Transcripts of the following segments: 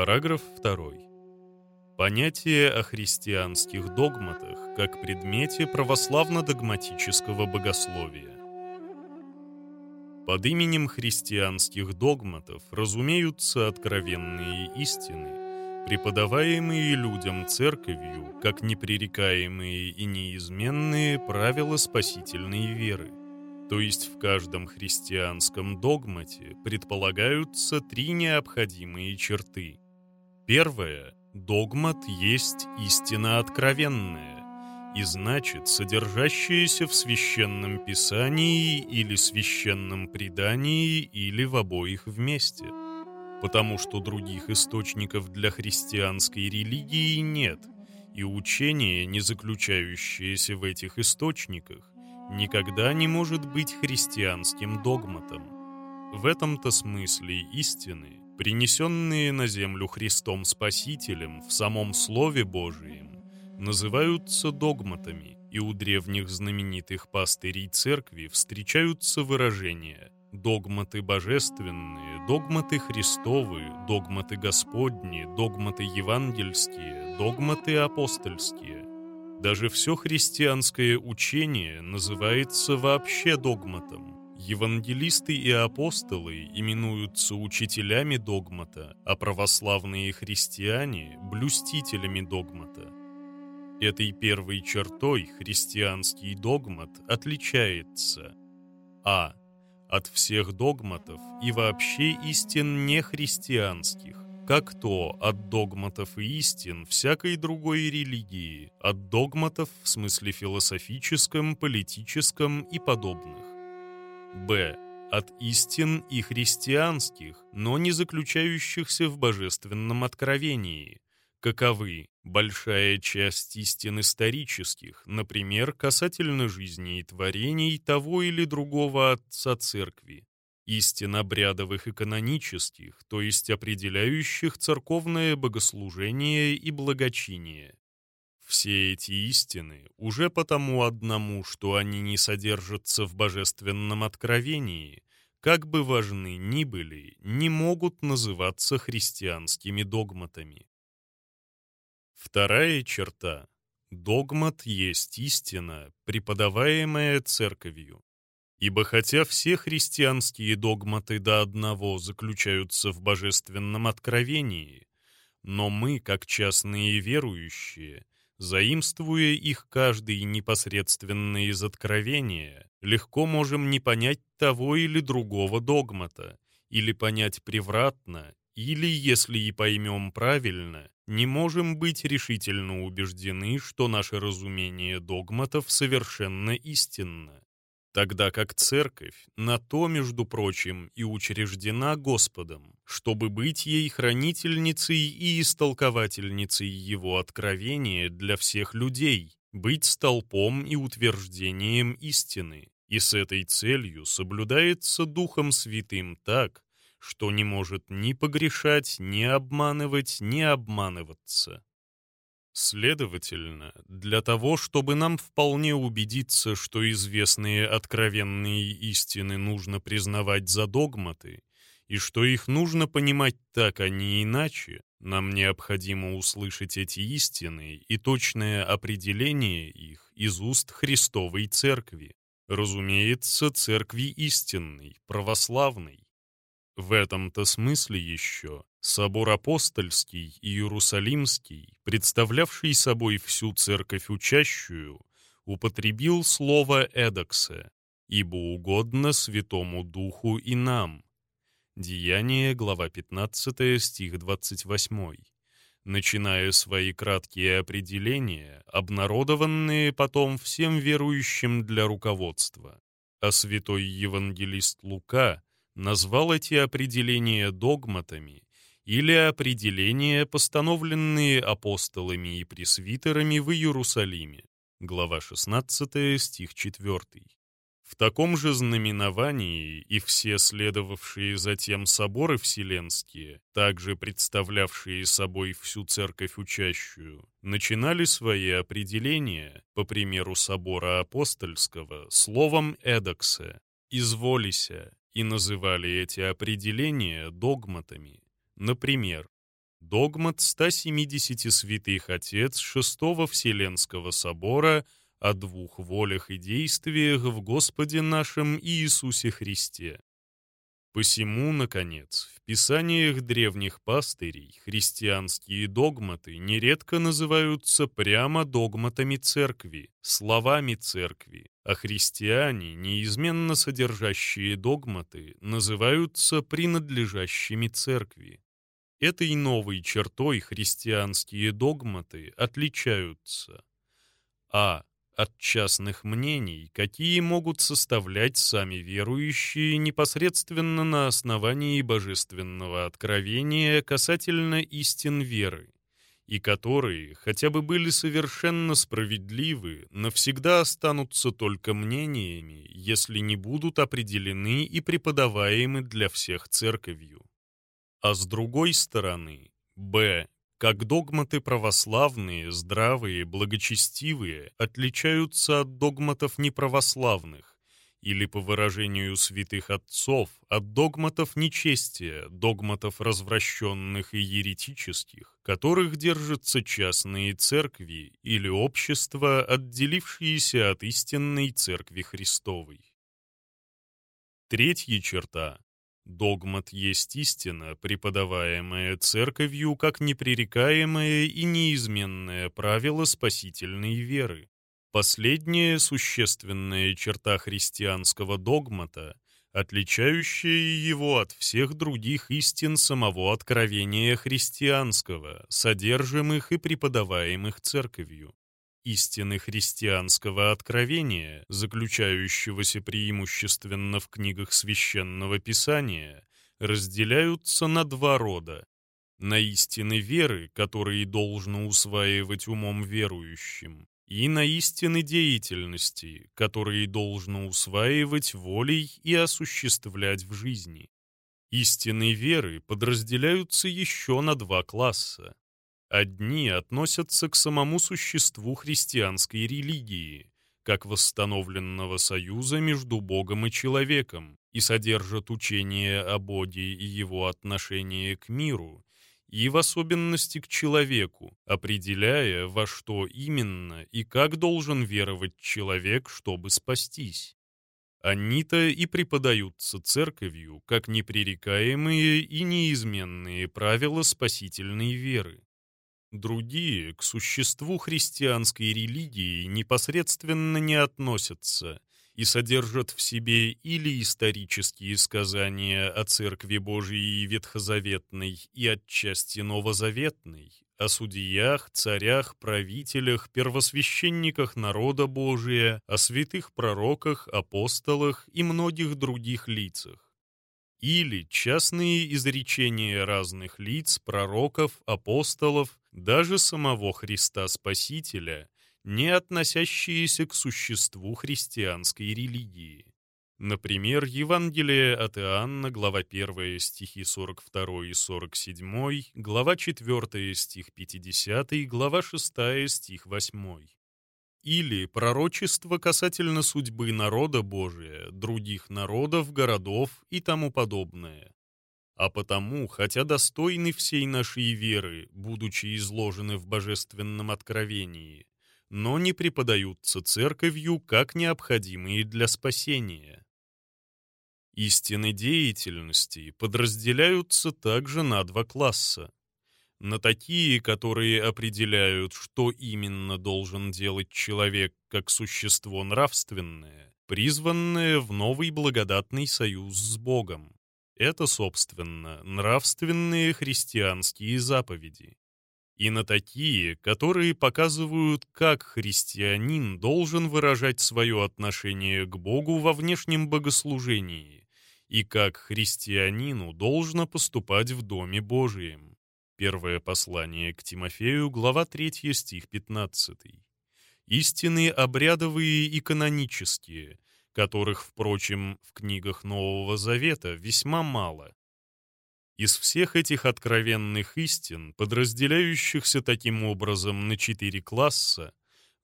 Параграф 2. Понятие о христианских догматах как предмете православно-догматического богословия. Под именем христианских догматов разумеются откровенные истины, преподаваемые людям церковью как непререкаемые и неизменные правила спасительной веры. То есть в каждом христианском догмате предполагаются три необходимые черты. Первое – догмат есть истина откровенная, и значит содержащаяся в священном писании или священном предании или в обоих вместе. Потому что других источников для христианской религии нет, и учение, не заключающееся в этих источниках, никогда не может быть христианским догматом. В этом-то смысле истины, принесенные на землю Христом Спасителем в самом Слове Божием, называются догматами, и у древних знаменитых пастырей церкви встречаются выражения «догматы божественные», «догматы Христовы», «догматы Господни», «догматы евангельские», «догматы апостольские». Даже все христианское учение называется вообще догматом. Евангелисты и апостолы именуются учителями догмата, а православные христиане – блюстителями догмата. Этой первой чертой христианский догмат отличается а. от всех догматов и вообще истин нехристианских, как то от догматов и истин всякой другой религии, от догматов в смысле философическом, политическом и подобных. Б. От истин и христианских, но не заключающихся в божественном откровении, каковы большая часть истин исторических, например, касательно жизни и творений того или другого отца церкви, истин обрядовых и канонических, то есть определяющих церковное богослужение и благочиние. Все эти истины уже потому одному, что они не содержатся в божественном откровении, как бы важны ни были, не могут называться христианскими догматами. Вторая черта – догмат есть истина, преподаваемая церковью. Ибо хотя все христианские догматы до одного заключаются в божественном откровении, но мы, как частные верующие, заимствуя их каждый непосредственно из откровения, легко можем не понять того или другого догмата, или понять превратно, или, если и поймем правильно, не можем быть решительно убеждены, что наше разумение догматов совершенно истинно тогда как церковь на то, между прочим, и учреждена Господом, чтобы быть ей хранительницей и истолковательницей Его откровения для всех людей, быть столпом и утверждением истины, и с этой целью соблюдается Духом Святым так, что не может ни погрешать, ни обманывать, ни обманываться. Следовательно, для того, чтобы нам вполне убедиться, что известные откровенные истины нужно признавать за догматы, и что их нужно понимать так, а не иначе, нам необходимо услышать эти истины и точное определение их из уст Христовой Церкви, разумеется, Церкви истинной, православной. В этом-то смысле еще Собор Апостольский и Иерусалимский, представлявший собой всю церковь учащую, употребил слово «эдоксе», ибо угодно Святому Духу и нам. Деяние, глава 15, стих 28. Начиная свои краткие определения, обнародованные потом всем верующим для руководства. А святой евангелист Лука назвал эти определения догматами или определения, постановленные апостолами и пресвитерами в Иерусалиме. Глава 16, стих 4. В таком же знаменовании и все следовавшие затем соборы вселенские, также представлявшие собой всю церковь учащую, начинали свои определения, по примеру собора апостольского, словом «эдоксе» — «изволися», и называли эти определения догматами. Например, Догмат 170 святых отец Шестого Вселенского собора о двух волях и действиях в Господе нашем Иисусе Христе. Посему, наконец, в писаниях древних пастырей христианские догматы нередко называются прямо догматами церкви, словами церкви, а христиане, неизменно содержащие догматы, называются принадлежащими церкви. Этой новой чертой христианские догматы отличаются а от частных мнений, какие могут составлять сами верующие непосредственно на основании божественного откровения касательно истин веры, и которые, хотя бы были совершенно справедливы, навсегда останутся только мнениями, если не будут определены и преподаваемы для всех церковью. А с другой стороны, б как догматы православные, здравые, благочестивые отличаются от догматов неправославных, или, по выражению святых отцов, от догматов нечестия, догматов развращенных и еретических, которых держатся частные церкви или общества, отделившиеся от истинной церкви Христовой. Третья черта Догмат есть истина, преподаваемая церковью как непререкаемое и неизменное правило спасительной веры. Последняя существенная черта христианского догмата, отличающая его от всех других истин самого откровения христианского, содержимых и преподаваемых церковью истины христианского откровения, заключающегося преимущественно в книгах священного писания, разделяются на два рода. На истины веры, которые должно усваивать умом верующим, и на истины деятельности, которые должно усваивать волей и осуществлять в жизни. Истины веры подразделяются еще на два класса. Одни относятся к самому существу христианской религии, как восстановленного союза между Богом и человеком, и содержат учение о Боге и его отношение к миру, и в особенности к человеку, определяя, во что именно и как должен веровать человек, чтобы спастись. Они-то и преподаются церковью как непререкаемые и неизменные правила спасительной веры. Другие к существу христианской религии непосредственно не относятся и содержат в себе или исторические сказания о Церкви Божией Ветхозаветной и отчасти Новозаветной, о судьях, царях, правителях, первосвященниках народа Божия, о святых пророках, апостолах и многих других лицах. Или частные изречения разных лиц, пророков, апостолов, даже самого Христа Спасителя, не относящиеся к существу христианской религии. Например, Евангелие от Иоанна, глава 1, стихи 42 и 47, глава 4, стих 50, глава 6, стих 8 или пророчество касательно судьбы народа Божия, других народов, городов и тому подобное. А потому, хотя достойны всей нашей веры, будучи изложены в божественном откровении, но не преподаются церковью как необходимые для спасения. Истины деятельности подразделяются также на два класса на такие, которые определяют, что именно должен делать человек как существо нравственное, призванное в новый благодатный союз с Богом. Это, собственно, нравственные христианские заповеди. И на такие, которые показывают, как христианин должен выражать свое отношение к Богу во внешнем богослужении и как христианину должно поступать в Доме Божием. Первое послание к Тимофею, глава 3, стих 15. Истины обрядовые и канонические, которых, впрочем, в книгах Нового Завета весьма мало. Из всех этих откровенных истин, подразделяющихся таким образом на четыре класса,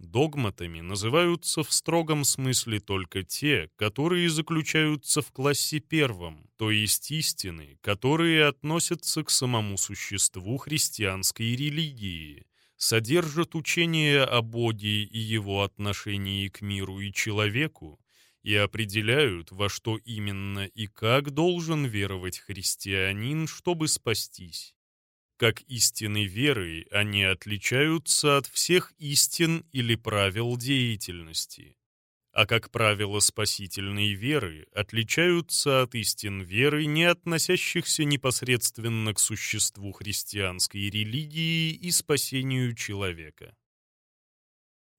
Догматами называются в строгом смысле только те, которые заключаются в классе первом, то есть истины, которые относятся к самому существу христианской религии, содержат учение о Боге и его отношении к миру и человеку и определяют, во что именно и как должен веровать христианин, чтобы спастись. Как истины веры, они отличаются от всех истин или правил деятельности. А как правило спасительной веры отличаются от истин веры, не относящихся непосредственно к существу христианской религии и спасению человека.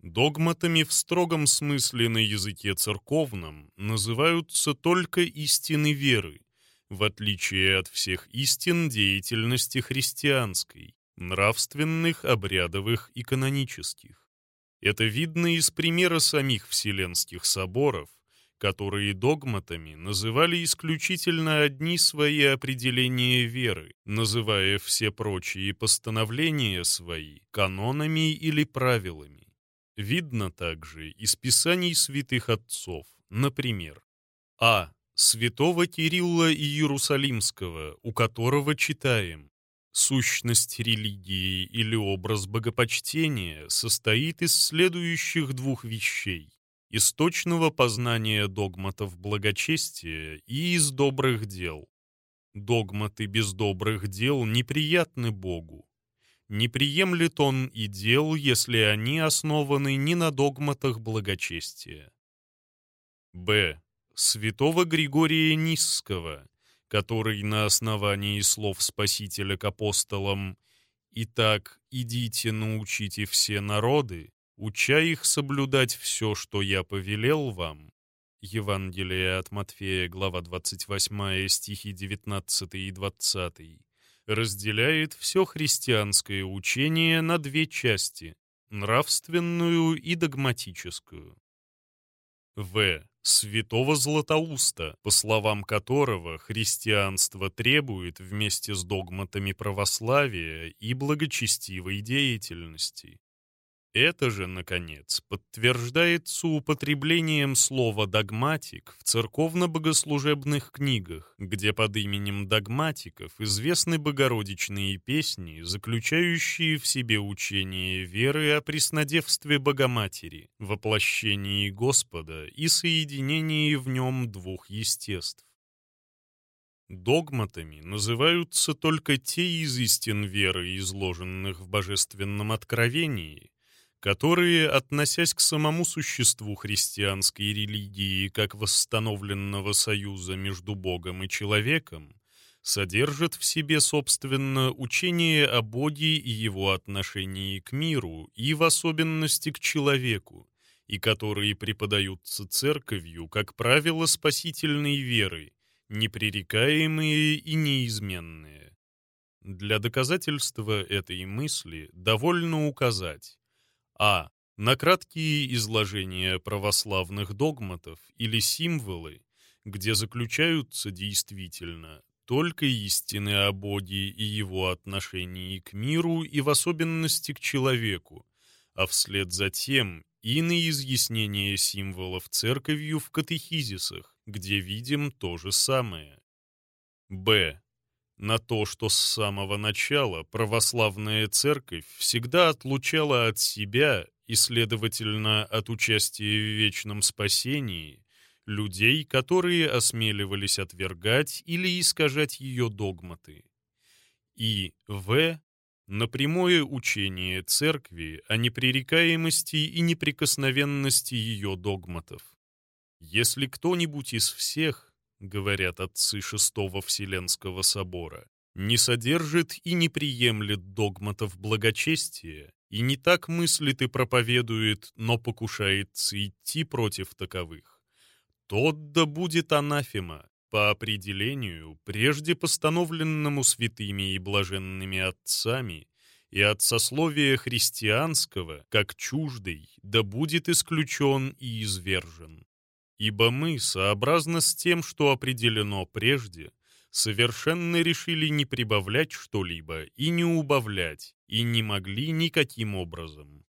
Догматами в строгом смысле на языке церковном называются только истины веры, в отличие от всех истин деятельности христианской, нравственных, обрядовых и канонических. Это видно из примера самих Вселенских соборов, которые догматами называли исключительно одни свои определения веры, называя все прочие постановления свои канонами или правилами. Видно также из писаний святых отцов, например, а святого Кирилла Иерусалимского, у которого читаем Сущность религии или образ богопочтения состоит из следующих двух вещей – источного познания догматов благочестия и из добрых дел. Догматы без добрых дел неприятны Богу. Не приемлет Он и дел, если они основаны не на догматах благочестия. Б святого Григория Нисского, который на основании слов Спасителя к апостолам «Итак, идите, научите все народы, уча их соблюдать все, что я повелел вам». Евангелие от Матфея, глава 28, стихи 19 и 20, разделяет все христианское учение на две части – нравственную и догматическую. В святого Златоуста, по словам которого христианство требует вместе с догматами православия и благочестивой деятельности. Это же, наконец, подтверждается употреблением слова «догматик» в церковно-богослужебных книгах, где под именем догматиков известны богородичные песни, заключающие в себе учение веры о преснодевстве Богоматери, воплощении Господа и соединении в нем двух естеств. Догматами называются только те из истин веры, изложенных в Божественном Откровении, которые, относясь к самому существу христианской религии как восстановленного союза между Богом и человеком, содержат в себе, собственно, учение о Боге и его отношении к миру и в особенности к человеку, и которые преподаются церковью как правило спасительной веры, непререкаемые и неизменные. Для доказательства этой мысли довольно указать, а. На краткие изложения православных догматов или символы, где заключаются действительно только истины о Боге и его отношении к миру и в особенности к человеку, а вслед за тем и на изъяснение символов церковью в катехизисах, где видим то же самое. Б на то, что с самого начала православная церковь всегда отлучала от себя и, следовательно, от участия в вечном спасении людей, которые осмеливались отвергать или искажать ее догматы. И В. На прямое учение церкви о непререкаемости и неприкосновенности ее догматов. Если кто-нибудь из всех говорят отцы Шестого Вселенского Собора, не содержит и не приемлет догматов благочестия, и не так мыслит и проповедует, но покушается идти против таковых. Тот да будет анафема, по определению, прежде постановленному святыми и блаженными отцами, и от сословия христианского, как чуждый, да будет исключен и извержен. Ибо мы, сообразно с тем, что определено прежде, совершенно решили не прибавлять что-либо и не убавлять, и не могли никаким образом.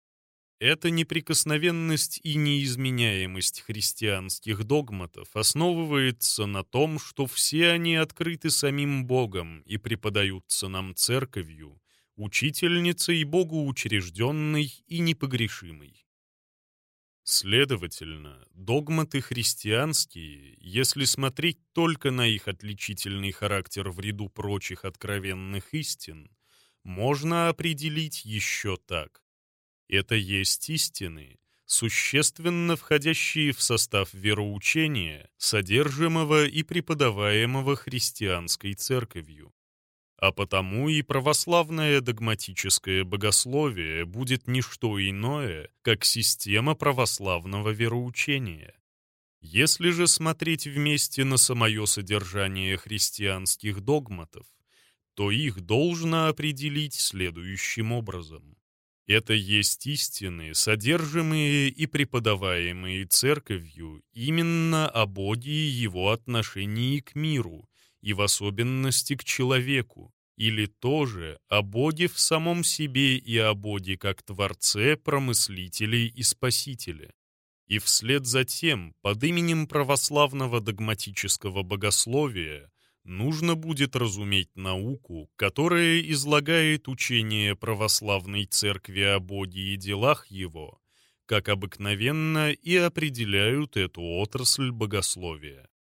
Эта неприкосновенность и неизменяемость христианских догматов основывается на том, что все они открыты самим Богом и преподаются нам церковью, учительницей Богу учрежденной и непогрешимой. Следовательно, догматы христианские, если смотреть только на их отличительный характер в ряду прочих откровенных истин, можно определить еще так. Это есть истины, существенно входящие в состав вероучения, содержимого и преподаваемого христианской церковью. А потому и православное догматическое богословие будет не что иное, как система православного вероучения. Если же смотреть вместе на самое содержание христианских догматов, то их должно определить следующим образом. Это есть истины, содержимые и преподаваемые церковью именно о Боге и его отношении к миру, и в особенности к человеку, или тоже о Боге в самом себе и о Боге как Творце, Промыслителе и Спасителе. И вслед за тем, под именем православного догматического богословия, нужно будет разуметь науку, которая излагает учение православной церкви о Боге и делах его, как обыкновенно и определяют эту отрасль богословия.